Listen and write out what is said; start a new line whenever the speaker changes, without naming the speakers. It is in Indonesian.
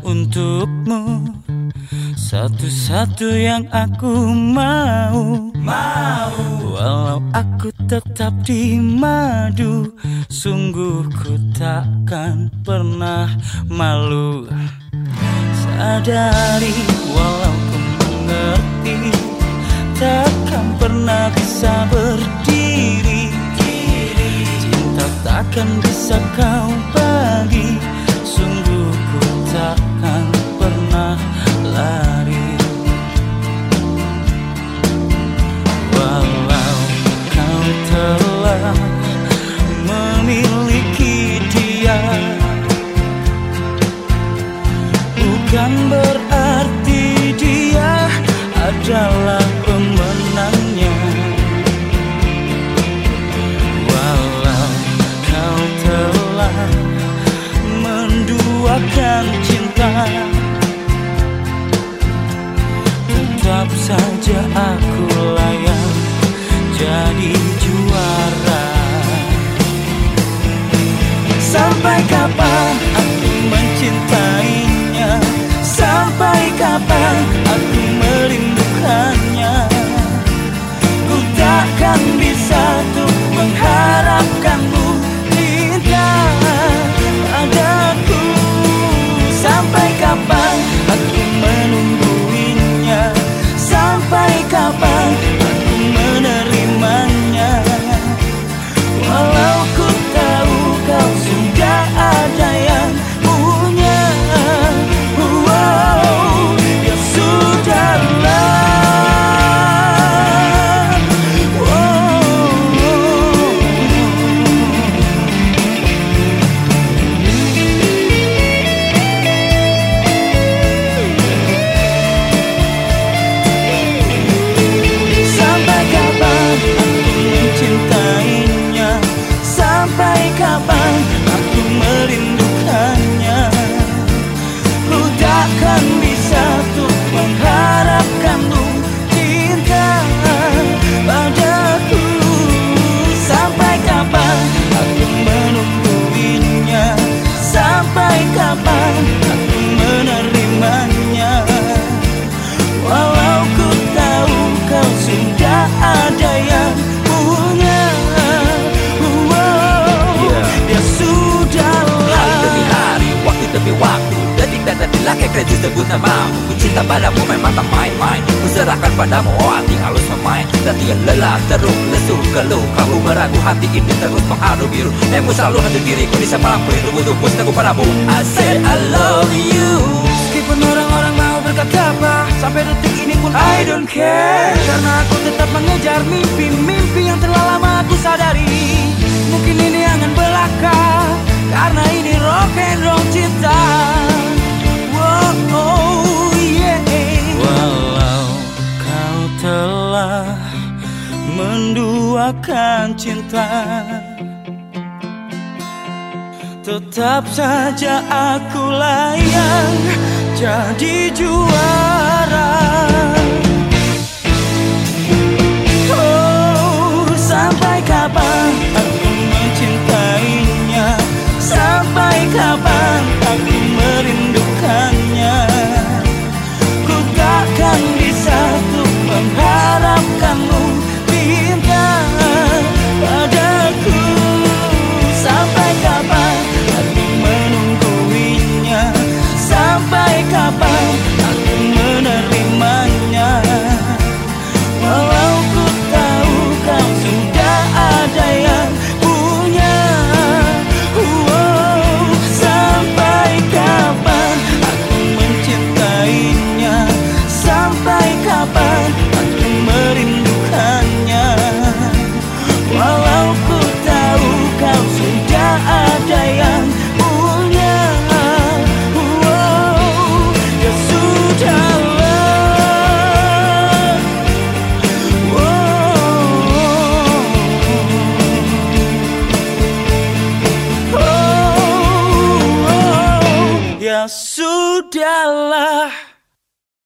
untukmu. Satu-satu yang aku mau.
Mau.
Walau aku tetap di madu Sungguh ku takkan pernah malu. Sadari walau ku mengerti Takkan pernah bisa berdiri. Cinta takkan bisa kau Bukan berarti dia adalah
sebut namamu Ku cinta padamu memang tak main-main. Ku serahkan padamu oh hati halus memain tiada lelah teruk lesu keluh. Kamu meragu hati ini terus mengharu biru. Nemu selalu hadir diriku di malam pelindung Untukku seteguh padamu. I said I love you.
Meskipun orang-orang mau berkata apa Sampai detik ini pun I don't care. Karena aku tetap mengejar mimpi-mimpi yang telah lama aku sadari menduakan cinta. Tetap saja aku layak jadi juara kapan aku merindukannya? Walau ku tahu kau sudah ada yang punya. Wow, Ya sudahlah. Oh, oh, ya sudahlah